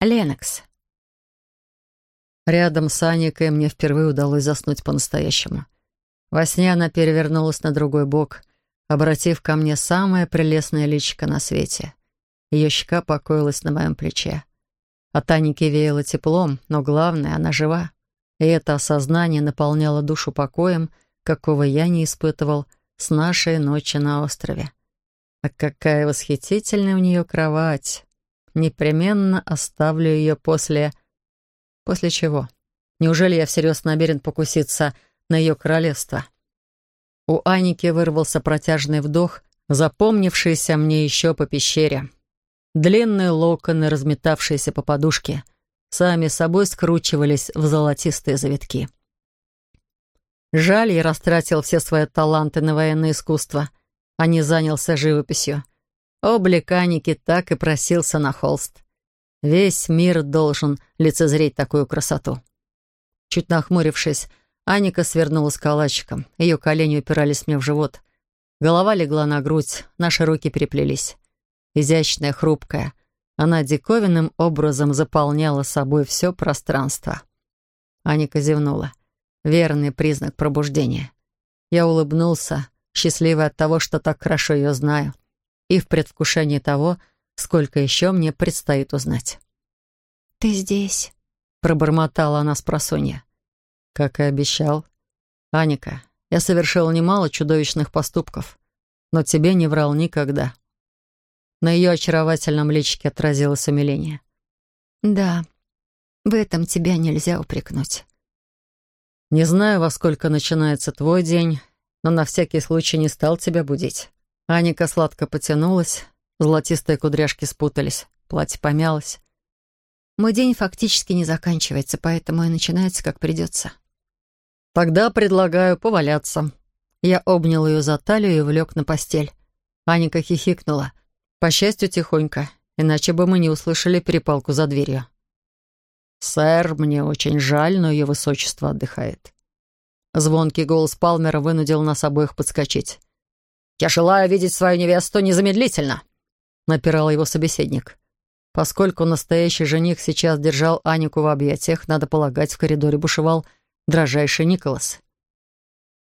Ленокс. Рядом с Аникой мне впервые удалось заснуть по-настоящему. Во сне она перевернулась на другой бок, обратив ко мне самое прелестное личико на свете. Ее щека покоилась на моем плече. От Аники веяло теплом, но главное, она жива. И это осознание наполняло душу покоем, какого я не испытывал с нашей ночи на острове. А какая восхитительная у нее кровать! Непременно оставлю ее после... После чего? Неужели я всерьез намерен покуситься на ее королевство? У Аники вырвался протяжный вдох, запомнившийся мне еще по пещере. Длинные локоны, разметавшиеся по подушке, сами собой скручивались в золотистые завитки. Жаль, я растратил все свои таланты на военное искусство, а не занялся живописью. Облик Аники так и просился на холст. Весь мир должен лицезреть такую красоту. Чуть нахмурившись, Аника свернулась калачиком. Ее колени упирались мне в живот. Голова легла на грудь, наши руки переплелись. Изящная, хрупкая, она диковинным образом заполняла собой все пространство. Аника зевнула. Верный признак пробуждения. Я улыбнулся, счастливый от того, что так хорошо ее знаю, и в предвкушении того, сколько еще мне предстоит узнать. «Ты здесь?» — пробормотала она с просонья. Как и обещал. «Аника, я совершил немало чудовищных поступков, но тебе не врал никогда». На ее очаровательном личике отразилось умиление. «Да, в этом тебя нельзя упрекнуть». «Не знаю, во сколько начинается твой день, но на всякий случай не стал тебя будить». Аника сладко потянулась, золотистые кудряшки спутались, платье помялось. «Мой день фактически не заканчивается, поэтому и начинается, как придется». «Тогда предлагаю поваляться». Я обнял ее за талию и влек на постель. Аника хихикнула. По счастью, тихонько, иначе бы мы не услышали перепалку за дверью. «Сэр, мне очень жаль, но ее высочество отдыхает». Звонкий голос Палмера вынудил нас обоих подскочить. «Я желаю видеть свою невесту незамедлительно», — напирал его собеседник. Поскольку настоящий жених сейчас держал Анику в объятиях, надо полагать, в коридоре бушевал дрожайший Николас.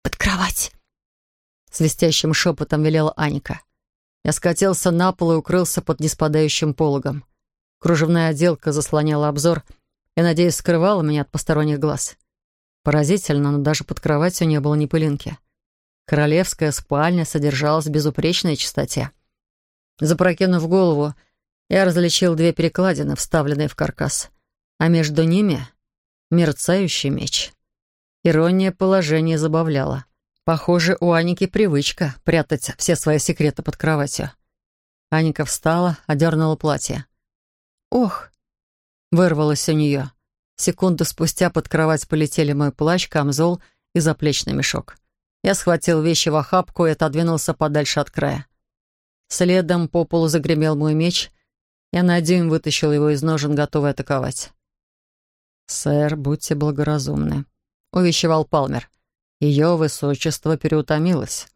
«Под кровать!» — свистящим шепотом велела Аника. Я скатился на пол и укрылся под неспадающим пологом. Кружевная отделка заслоняла обзор и, надеюсь, скрывала меня от посторонних глаз. Поразительно, но даже под кроватью не было ни пылинки. Королевская спальня содержалась в безупречной чистоте. Запрокинув голову, я различил две перекладины, вставленные в каркас, а между ними — мерцающий меч. Ирония положения забавляла. Похоже, у Аники привычка прятать все свои секреты под кроватью. Аника встала, одернула платье. «Ох!» — вырвалось у нее. Секунду спустя под кровать полетели мой плащ, камзол и заплечный мешок. Я схватил вещи в охапку и отодвинулся подальше от края. Следом по полу загремел мой меч. Я на дюйм вытащил его из ножен, готовый атаковать. «Сэр, будьте благоразумны», — увещевал Палмер. Ее высочество переутомилось.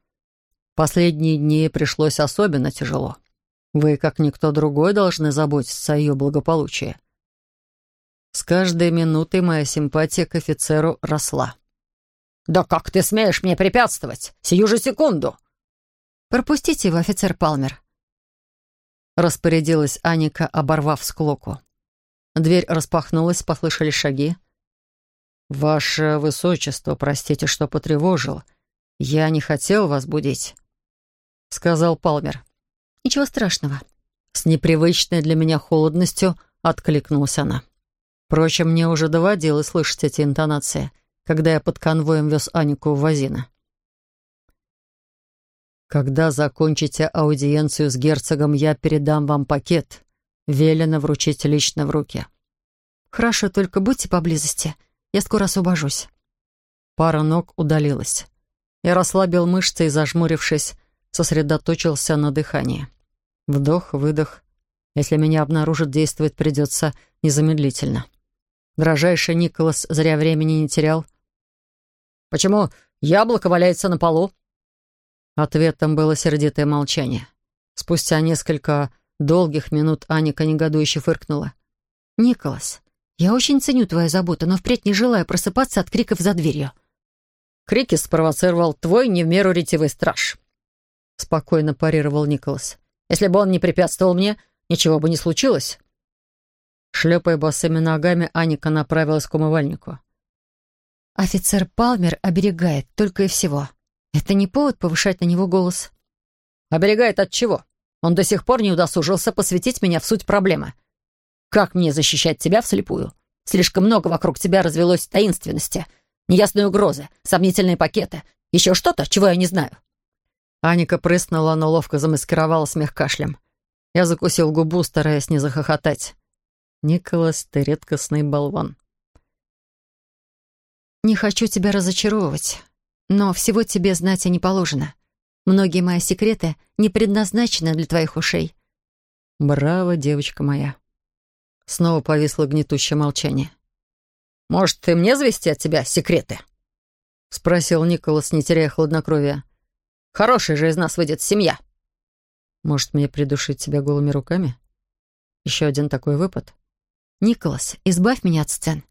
Последние дни пришлось особенно тяжело. Вы, как никто другой, должны заботиться о ее благополучии. С каждой минутой моя симпатия к офицеру росла. «Да как ты смеешь мне препятствовать? Сию же секунду!» «Пропустите его, офицер Палмер», — распорядилась Аника, оборвав склоку. Дверь распахнулась, послышались шаги. «Ваше высочество, простите, что потревожил. Я не хотел вас будить», — сказал Палмер. «Ничего страшного». С непривычной для меня холодностью откликнулась она. Впрочем, мне уже доводилось слышать эти интонации, когда я под конвоем вез Анику в Вазина. «Когда закончите аудиенцию с герцогом, я передам вам пакет. Велено вручить лично в руки». «Хорошо, только будьте поблизости», я скоро освобожусь». Пара ног удалилась. Я расслабил мышцы и, зажмурившись, сосредоточился на дыхании. Вдох, выдох. Если меня обнаружат, действовать придется незамедлительно. Дрожайший Николас зря времени не терял. «Почему яблоко валяется на полу?» Ответом было сердитое молчание. Спустя несколько долгих минут Аника негодующе фыркнула. «Николас, я очень ценю твою заботу, но впредь не желаю просыпаться от криков за дверью». Крики спровоцировал твой не в меру ретивый страж. Спокойно парировал Николас. Если бы он не препятствовал мне, ничего бы не случилось. Шлепая босыми ногами, Аника направилась к умывальнику. «Офицер Палмер оберегает только и всего. Это не повод повышать на него голос». «Оберегает от чего? Он до сих пор не удосужился посвятить меня в суть проблемы. Как мне защищать тебя вслепую? Слишком много вокруг тебя развелось таинственности» неясные угрозы, сомнительные пакеты, еще что-то, чего я не знаю». Аника прыснула, но ловко замаскировала смех кашлем. Я закусил губу, стараясь не захохотать. «Николас, ты редкостный болван». «Не хочу тебя разочаровывать, но всего тебе знать и не положено. Многие мои секреты не предназначены для твоих ушей». «Браво, девочка моя». Снова повисло гнетущее молчание. «Может, и мне завести от тебя секреты?» — спросил Николас, не теряя хладнокровия. «Хорошая же из нас выйдет семья». «Может, мне придушить тебя голыми руками? Еще один такой выпад?» «Николас, избавь меня от сцен.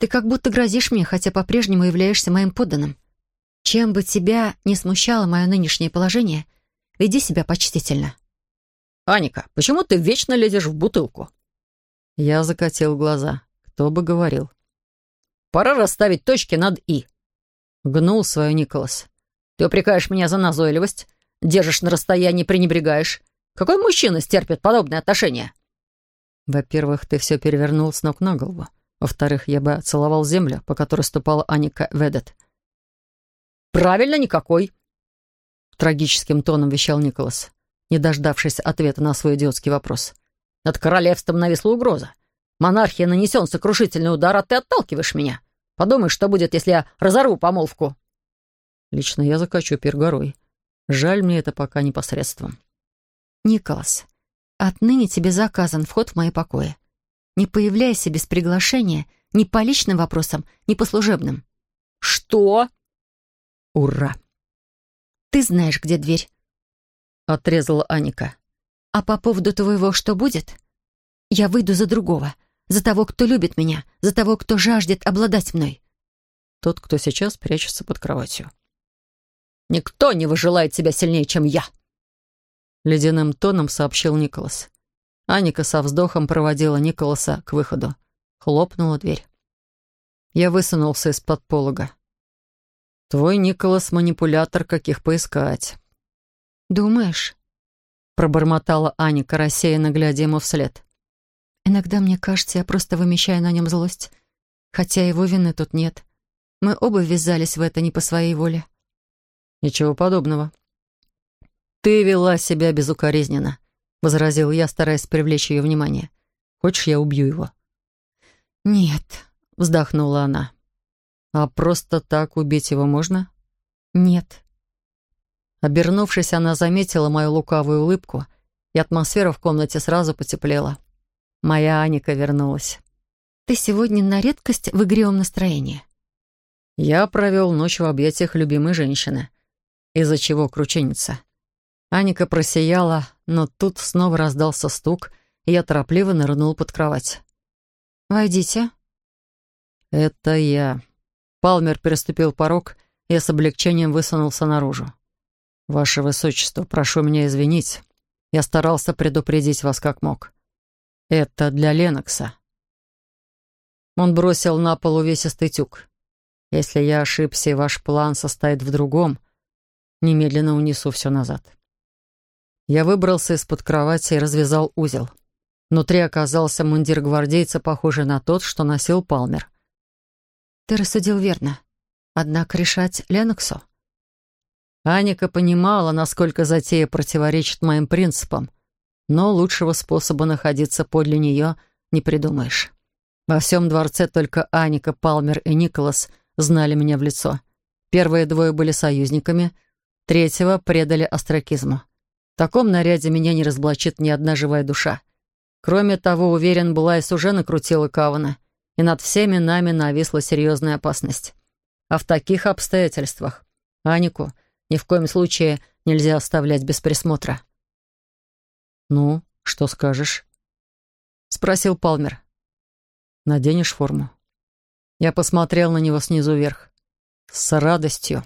Ты как будто грозишь мне, хотя по-прежнему являешься моим подданным. Чем бы тебя не смущало мое нынешнее положение, веди себя почтительно». «Аника, почему ты вечно лезешь в бутылку?» Я закатил глаза. Кто бы говорил. Пора расставить точки над «и». Гнул свою Николас. Ты упрекаешь меня за назойливость, держишь на расстоянии, пренебрегаешь. Какой мужчина стерпит подобное отношение? Во-первых, ты все перевернул с ног на голову. Во-вторых, я бы целовал землю, по которой ступала Аника Ведет. «Правильно, никакой!» Трагическим тоном вещал Николас, не дождавшись ответа на свой идиотский вопрос. «Над королевством нависла угроза. Монархия нанесен сокрушительный удар, а ты отталкиваешь меня. Подумай, что будет, если я разорву помолвку. Лично я закачу пир горой. Жаль мне это пока непосредством. Николас, отныне тебе заказан вход в мои покои. Не появляйся без приглашения ни по личным вопросам, ни по служебным. Что? Ура! Ты знаешь, где дверь. Отрезала Аника. А по поводу твоего «что будет»? Я выйду за другого — за того, кто любит меня, за того, кто жаждет обладать мной. Тот, кто сейчас прячется под кроватью. «Никто не выжелает себя сильнее, чем я!» Ледяным тоном сообщил Николас. Аника со вздохом проводила Николаса к выходу. Хлопнула дверь. Я высунулся из-под полога. «Твой Николас — манипулятор, каких поискать». «Думаешь?» — пробормотала Аника, рассеянно глядя ему вслед. Иногда мне кажется, я просто вымещаю на нем злость, хотя его вины тут нет. Мы оба ввязались в это не по своей воле. Ничего подобного. Ты вела себя безукоризненно, возразил я, стараясь привлечь ее внимание. Хочешь, я убью его? Нет, вздохнула она. А просто так убить его можно? Нет. Обернувшись, она заметила мою лукавую улыбку, и атмосфера в комнате сразу потеплела. Моя Аника вернулась. «Ты сегодня на редкость в игривом настроении». Я провел ночь в объятиях любимой женщины, из-за чего крученица. Аника просияла, но тут снова раздался стук, и я торопливо нырнул под кровать. «Войдите». «Это я». Палмер переступил порог, и я с облегчением высунулся наружу. «Ваше Высочество, прошу меня извинить. Я старался предупредить вас как мог. «Это для Ленокса». Он бросил на пол увесистый тюк. «Если я ошибся, и ваш план состоит в другом, немедленно унесу все назад». Я выбрался из-под кровати и развязал узел. Внутри оказался мундир гвардейца, похожий на тот, что носил Палмер. «Ты рассудил верно. Однако решать Леноксу». Аника понимала, насколько затея противоречит моим принципам — но лучшего способа находиться подле нее не придумаешь. Во всем дворце только Аника, Палмер и Николас знали меня в лицо. Первые двое были союзниками, третьего предали астракизму. Таком наряде меня не разоблачит ни одна живая душа. Кроме того, уверен, Булайс уже накрутила Кавана, и над всеми нами нависла серьезная опасность. А в таких обстоятельствах Анику ни в коем случае нельзя оставлять без присмотра. «Ну, что скажешь?» — спросил Палмер. Наденешь форму?» Я посмотрел на него снизу вверх. «С радостью».